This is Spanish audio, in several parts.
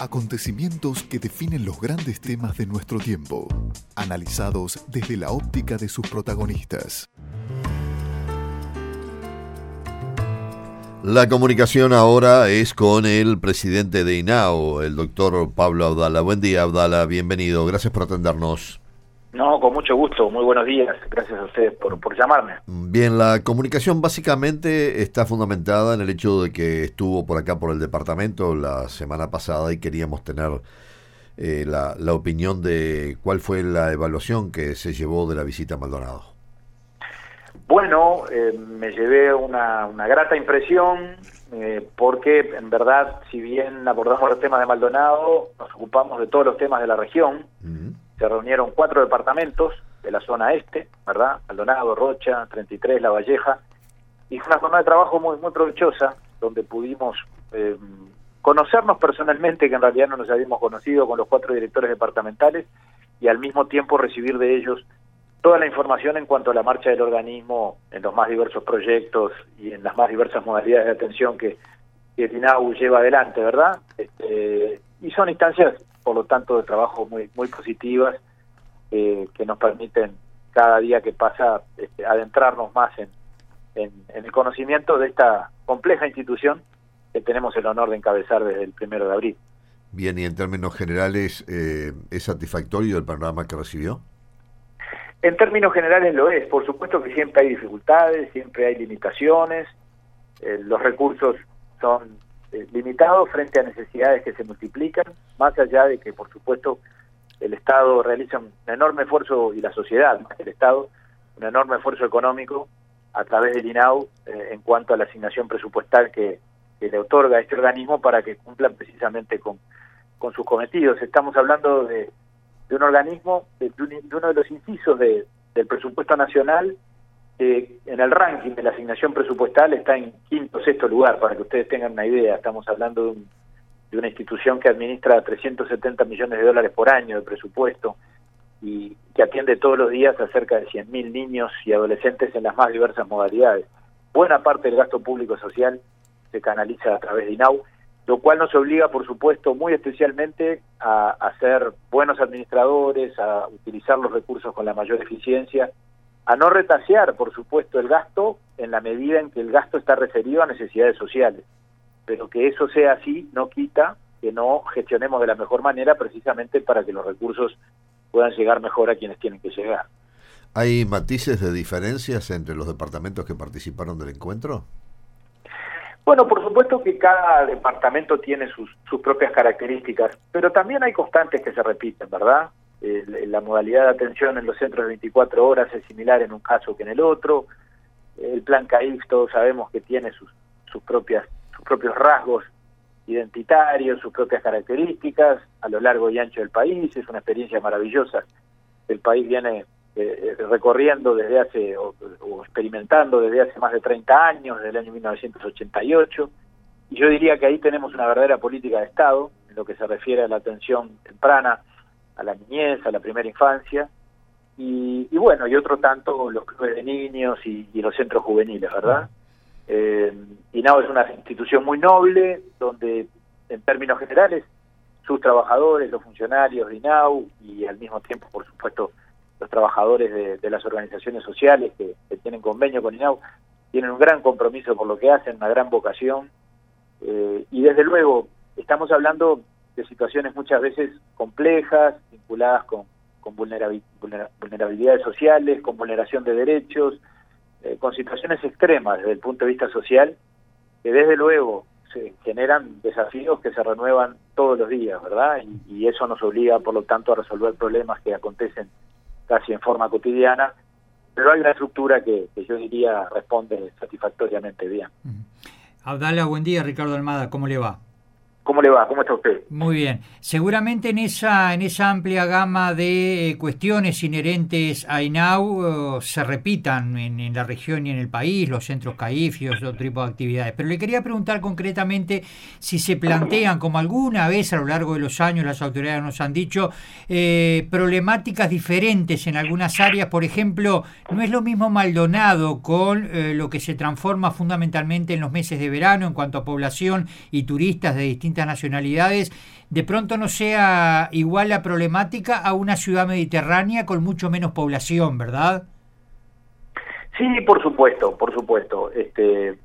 Acontecimientos que definen los grandes temas de nuestro tiempo, analizados desde la óptica de sus protagonistas. La comunicación ahora es con el presidente de INAO, el doctor Pablo Abdala. Buen día, Abdala, bienvenido. Gracias por atendernos. No, con mucho gusto. Muy buenos días. Gracias a ustedes por, por llamarme. Bien, la comunicación básicamente está fundamentada en el hecho de que estuvo por acá por el departamento la semana pasada y queríamos tener eh, la, la opinión de cuál fue la evaluación que se llevó de la visita a Maldonado. Bueno, eh, me llevé una, una grata impresión eh, porque en verdad, si bien abordamos los temas de Maldonado, nos ocupamos de todos los temas de la región. Ujú. Se reunieron cuatro departamentos de la zona este, ¿verdad? Maldonado, Rocha, 33, La Valleja. Y fue una jornada de trabajo muy, muy provechosa, donde pudimos eh, conocernos personalmente, que en realidad no nos habíamos conocido con los cuatro directores departamentales, y al mismo tiempo recibir de ellos toda la información en cuanto a la marcha del organismo en los más diversos proyectos y en las más diversas modalidades de atención que, que el lleva adelante, ¿verdad? Este, y son instancias, por lo tanto, de trabajo muy, muy positivas eh, que nos permiten cada día que pasa este, adentrarnos más en, en, en el conocimiento de esta compleja institución que tenemos el honor de encabezar desde el primero de abril. Bien, y en términos generales, eh, ¿es satisfactorio el panorama que recibió? En términos generales lo es, por supuesto que siempre hay dificultades, siempre hay limitaciones, eh, los recursos son eh, limitados frente a necesidades que se multiplican, más allá de que por supuesto el Estado realiza un enorme esfuerzo, y la sociedad más que el Estado, un enorme esfuerzo económico a través del INAU eh, en cuanto a la asignación presupuestal que, le otorga este organismo para que cumplan precisamente con, con sus cometidos. Estamos hablando de, de un organismo, de, de uno de los incisos de- del presupuesto nacional, que en el ranking de la asignación presupuestal está en quinto o sexto lugar, para que ustedes tengan una idea. Estamos hablando de, un- de una institución que administra 370 millones de dólares por año de presupuesto y que atiende todos los días a cerca de 100.000 niños y adolescentes en las más diversas modalidades. Buena parte del gasto público social se canaliza a través de INAU, lo cual nos obliga, por supuesto, muy especialmente a ser buenos administradores, a utilizar los recursos con la mayor eficiencia, a no retasear, por supuesto, el gasto en la medida en que el gasto está referido a necesidades sociales. Pero que eso sea así no quita que no gestionemos de la mejor manera precisamente para que los recursos puedan llegar mejor a quienes tienen que llegar. ¿Hay matices de diferencias entre los departamentos que participaron del encuentro? Bueno, por supuesto que cada departamento tiene sus, sus propias características, pero también hay constantes que se repiten, ¿verdad? Eh, la modalidad de atención en los centros de 24 horas es similar en un caso que en el otro. El plan CAIF todos sabemos que tiene sus, sus, propias, sus propios rasgos identitarios, sus propias características a lo largo y ancho del país. Es una experiencia maravillosa. El país viene eh, recorriendo desde hace o, o, experimentando desde hace más de 30 años, desde el año 1988. Y yo diría que ahí tenemos una verdadera política de Estado en lo que se refiere a la atención temprana, a la niñez, a la primera infancia. Y, y bueno, y otro tanto los clubes de niños y, los centros juveniles, ¿verdad? Eh, INAO es una institución muy noble, donde en términos generales sus trabajadores, los funcionarios de INAU y al mismo tiempo, por supuesto, los trabajadores de, de las organizaciones sociales que, que, tienen convenio con INAU, tienen un gran compromiso por lo que hacen, una gran vocación. Eh, y desde luego, estamos hablando de situaciones muchas veces complejas, vinculadas con, con vulnerabilidades sociales, con vulneración de derechos, eh, con situaciones extremas desde el punto de vista social, que desde luego se generan desafíos que se renuevan todos los días, ¿verdad? Y, y, eso nos obliga, por lo tanto, a resolver problemas que acontecen casi en forma cotidiana, pero hay una estructura que, que yo diría responde satisfactoriamente bien. Abdala, buen día, Ricardo Almada, ¿cómo le va? ¿Cómo le va? ¿Cómo está usted? Muy bien. Seguramente en esa, en esa amplia gama de cuestiones inherentes a INAU uh, se repitan en, la región y en el país, los centros CAIF y otro tipo de actividades. Pero le quería preguntar concretamente si se plantean, como alguna vez a lo largo de los años las autoridades nos han dicho, eh, problemáticas diferentes en algunas áreas. Por ejemplo, no es lo mismo Maldonado con eh, lo que se transforma fundamentalmente en los meses de verano en cuanto a población y turistas de distintas nacionalidades, de pronto no sea igual la problemática a una ciudad mediterránea con mucho menos población, ¿verdad? Sí, por supuesto, por supuesto. Este, eh,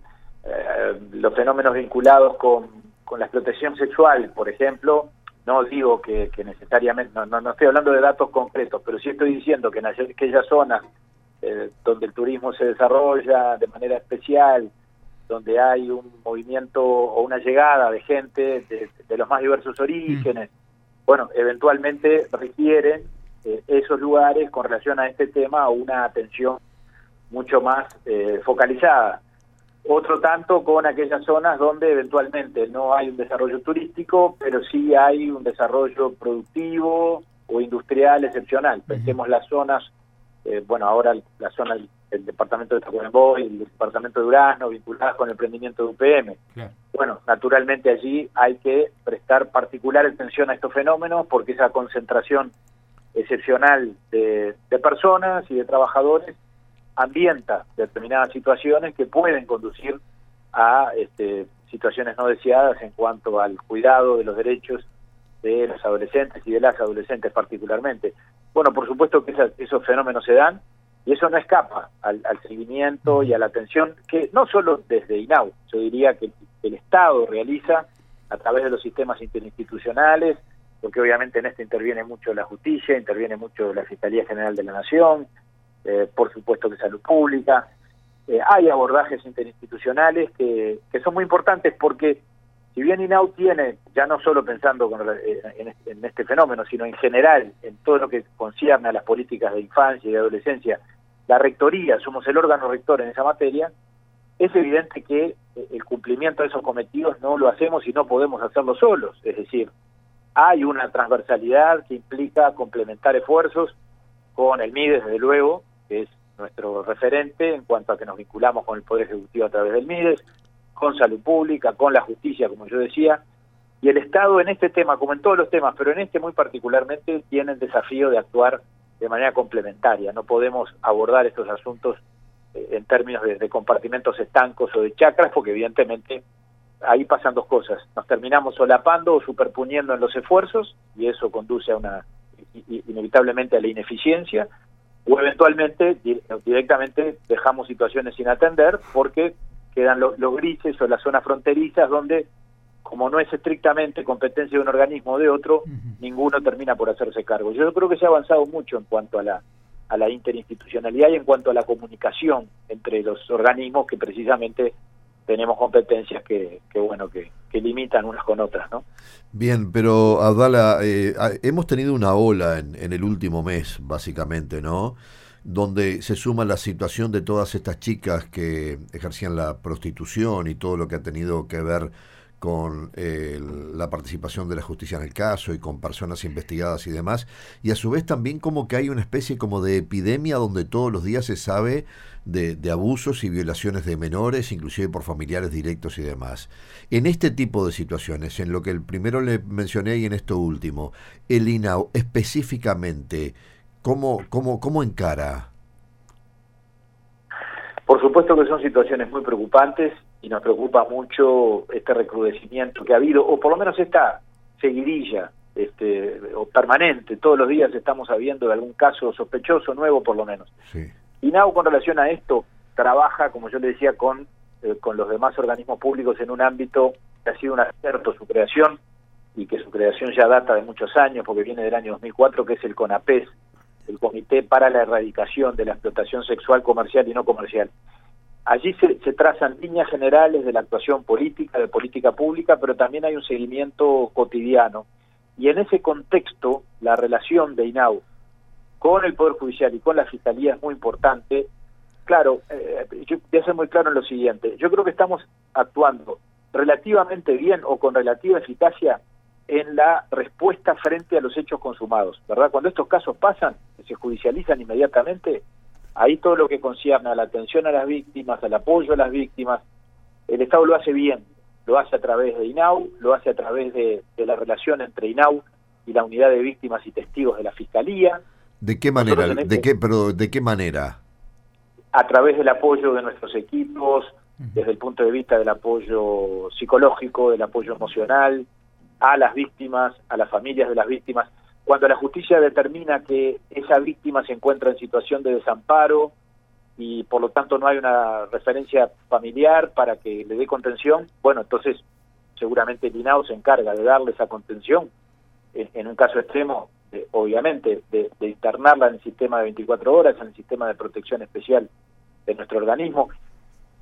los fenómenos vinculados con, con, la explotación sexual, por ejemplo, no digo que, necesariamente, no, no, estoy hablando de datos concretos, pero sí estoy diciendo que en aquellas zonas eh, donde el turismo se desarrolla de manera especial, donde hay un movimiento o una llegada de gente de, los más diversos orígenes, mm. bueno, eventualmente requieren eh, esos lugares con relación a este tema una atención mucho más eh, focalizada. Otro tanto con aquellas zonas donde eventualmente no hay un desarrollo turístico, pero sí hay un desarrollo productivo o industrial excepcional. Pensemos las zonas, eh, bueno, ahora la zona del, departamento de Tacuarembó y el departamento de Durazno vinculadas con el emprendimiento de UPM. Bueno, naturalmente allí hay que prestar particular atención a estos fenómenos porque esa concentración excepcional de personas y de trabajadores ambienta determinadas situaciones que pueden conducir a este, situaciones no deseadas en cuanto al cuidado de los derechos de los adolescentes y de las adolescentes particularmente. Bueno, por supuesto que esos fenómenos se dan y eso no escapa al, seguimiento y a la atención que no solo desde INAU, yo diría que el Estado realiza a través de los sistemas interinstitucionales, porque obviamente en esto interviene mucho la justicia, interviene mucho la Fiscalía General de la Nación, eh, por supuesto que salud pública. Eh, hay abordajes interinstitucionales que, que son muy importantes porque si bien INAU tiene, ya no solo pensando eh, este, en, este fenómeno, sino en general, en todo lo que concierne a las políticas de infancia y de adolescencia, la rectoría, somos el órgano rector en esa materia, es evidente que el cumplimiento de esos cometidos no lo hacemos y no podemos hacerlo solos. Es decir, hay una transversalidad que implica complementar esfuerzos con el MIDES, desde luego, que es nuestro referente en cuanto a que nos vinculamos con el Poder Ejecutivo a través del MIDES, con salud pública, con la justicia, como yo decía, y el Estado en este tema, como en todos los temas, pero en este muy particularmente, tiene el desafío de actuar de manera complementaria. No podemos abordar estos asuntos eh, en términos de, compartimentos estancos o de chacras, porque evidentemente ahí pasan dos cosas. Nos terminamos solapando o superponiendo en los esfuerzos, y eso conduce a una inevitablemente a la ineficiencia, o eventualmente directamente dejamos situaciones sin atender porque quedan los, grises o las zonas fronterizas donde como no es estrictamente competencia de un organismo o de otro, ninguno termina por hacerse cargo. Yo creo que se ha avanzado mucho en cuanto a la a la interinstitucionalidad y en cuanto a la comunicación entre los organismos que precisamente tenemos competencias que, que bueno que, que, limitan unas con otras no bien pero Abdala eh, hemos tenido una ola en, en, el último mes básicamente no donde se suma la situación de todas estas chicas que ejercían la prostitución y todo lo que ha tenido que ver con eh, la participación de la justicia en el caso y con personas investigadas y demás, y a su vez también como que hay una especie como de epidemia donde todos los días se sabe de, abusos y violaciones de menores, inclusive por familiares directos y demás. En este tipo de situaciones, en lo que el primero le mencioné y en esto último, el INAU específicamente, ¿cómo, cómo, cómo encara? Por supuesto que son situaciones muy preocupantes y nos preocupa mucho este recrudecimiento que ha habido, o por lo menos esta seguidilla este, o permanente, todos los días estamos sabiendo de algún caso sospechoso nuevo por lo menos. Sí. INAU con relación a esto trabaja, como yo le decía, con, eh, con los demás organismos públicos en un ámbito que ha sido un acierto su creación y que su creación ya data de muchos años porque viene del año 2004, que es el CONAPES, el Comité para la Erradicación de la Explotación Sexual Comercial y No Comercial. Allí se, trazan líneas generales de la actuación política, de política pública, pero también hay un seguimiento cotidiano. Y en ese contexto, la relación de INAU con el Poder Judicial y con la Fiscalía es muy importante. Claro, eh, yo voy a ser muy claro en lo siguiente. Yo creo que estamos actuando relativamente bien o con relativa eficacia en la respuesta frente a los hechos consumados, ¿verdad? Cuando estos casos pasan, se judicializan inmediatamente, Ahí todo lo que concierne a la atención a las víctimas, al apoyo a las víctimas, el Estado lo hace bien, lo hace a través de INAU, lo hace a través de, la relación entre INAU y la unidad de víctimas y testigos de la Fiscalía. ¿De qué manera? ¿De este qué, pero ¿De qué manera? A través del apoyo de nuestros equipos, desde el punto de vista del apoyo psicológico, del apoyo emocional, a las víctimas, a las familias de las víctimas. Cuando la justicia determina que esa víctima se encuentra en situación de desamparo y por lo tanto no hay una referencia familiar para que le dé contención, bueno, entonces seguramente el INAO se encarga de darle esa contención, en, un caso extremo, obviamente, de, de, internarla en el sistema de 24 horas, en el sistema de protección especial de nuestro organismo.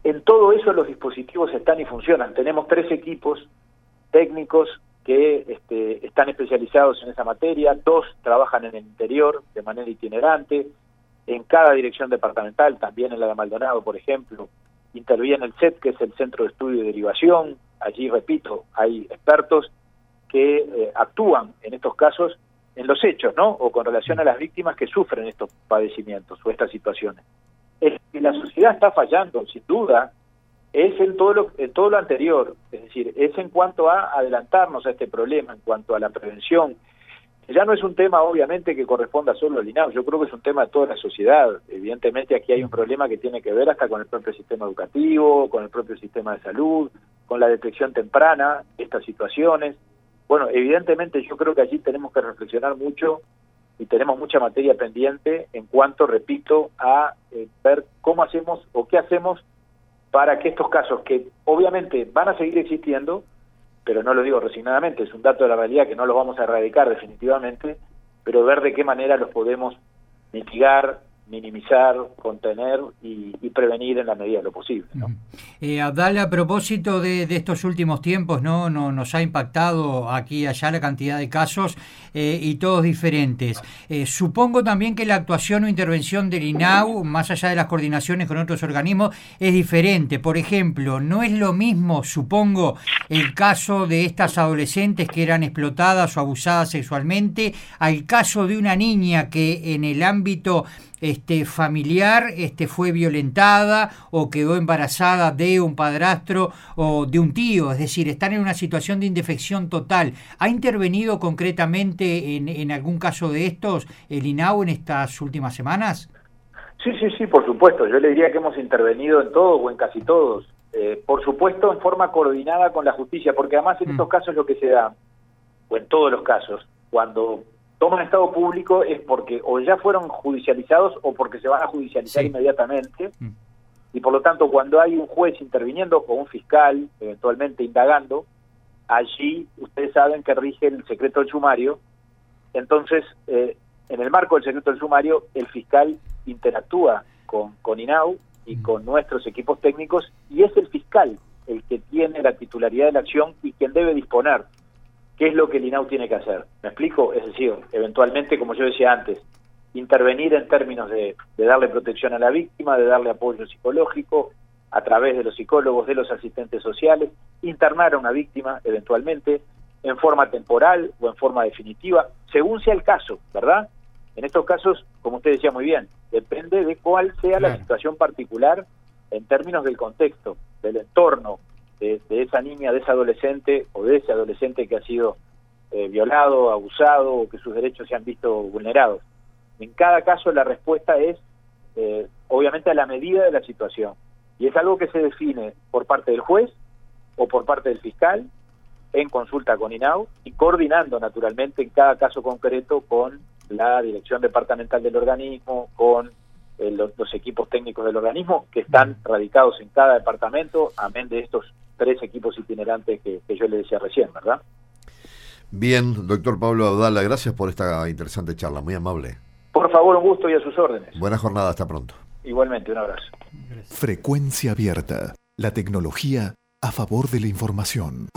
En todo eso los dispositivos están y funcionan. Tenemos tres equipos técnicos que este, están especializados en esa materia, dos trabajan en el interior de manera itinerante, en cada dirección departamental, también en la de Maldonado, por ejemplo, interviene el CET, que es el Centro de Estudio y Derivación, allí, repito, hay expertos que eh, actúan en estos casos en los hechos, ¿no? O con relación a las víctimas que sufren estos padecimientos o estas situaciones. La sociedad está fallando, sin duda, es en todo lo, en todo lo anterior, es decir, es en cuanto a adelantarnos a este problema, en cuanto a la prevención. Ya no es un tema, obviamente, que corresponda solo al INAU, yo creo que es un tema de toda la sociedad. Evidentemente aquí hay un problema que tiene que ver hasta con el propio sistema educativo, con el propio sistema de salud, con la detección temprana de estas situaciones. Bueno, evidentemente yo creo que allí tenemos que reflexionar mucho y tenemos mucha materia pendiente en cuanto, repito, a eh, ver cómo hacemos o qué hacemos para que estos casos, que obviamente van a seguir existiendo, pero no lo digo resignadamente, es un dato de la realidad que no los vamos a erradicar definitivamente, pero ver de qué manera los podemos mitigar, minimizar, contener y, prevenir en la medida de lo posible. ¿no? Eh, Abdal, a propósito de, estos últimos tiempos, ¿no? no nos ha impactado aquí y allá la cantidad de casos eh, y todos diferentes. Eh, supongo también que la actuación o intervención del INAU, más allá de las coordinaciones con otros organismos, es diferente. Por ejemplo, no es lo mismo, supongo, el caso de estas adolescentes que eran explotadas o abusadas sexualmente al caso de una niña que en el ámbito este, familiar este, fue violentada o quedó embarazada de un padrastro o de un tío, es decir, están en una situación de indefección total. ¿Ha intervenido concretamente en, en algún caso de estos el INAU en estas últimas semanas? Sí, sí, sí, por supuesto. Yo le diría que hemos intervenido en todos o en casi todos. Eh, por supuesto, en forma coordinada con la justicia, porque además en mm. estos casos lo que se da, o en todos los casos, cuando toman estado público es porque o ya fueron judicializados o porque se van a judicializar inmediatamente. Mm. Y por lo tanto, cuando hay un juez interviniendo o un fiscal, eventualmente indagando, allí ustedes saben que rige el secreto del sumario. Entonces, eh, en el marco del secreto del sumario, el fiscal interactúa con, con INAU y mm. con nuestros equipos técnicos y es el fiscal el que tiene la titularidad de la acción y quien debe disponer ¿Qué es lo que el INAU tiene que hacer? ¿Me explico? Es decir, eventualmente, como yo decía antes, intervenir en términos de, darle protección a la víctima, de darle apoyo psicológico a través de los psicólogos, de los asistentes sociales, internar a una víctima eventualmente en forma temporal o en forma definitiva, según sea el caso, ¿verdad? En estos casos, como usted decía muy bien, depende de cuál sea la situación particular en términos del contexto, del entorno, de, esa niña, de ese adolescente o de ese adolescente que ha sido eh, violado, abusado o que sus derechos se han visto vulnerados. En cada caso la respuesta es eh, obviamente a la medida de la situación y es algo que se define por parte del juez o por parte del fiscal en consulta con INAU y coordinando naturalmente en cada caso concreto con la dirección departamental del organismo, con eh, los, equipos técnicos del organismo que están radicados en cada departamento, amén de estos tres equipos itinerantes que, yo le decía recién, ¿verdad? Bien, doctor Pablo Abdala, gracias por esta interesante charla, muy amable. Por favor, un gusto y a sus órdenes. Buena jornada, hasta pronto. Igualmente, un abrazo. Frecuencia abierta, la tecnología a favor de la información.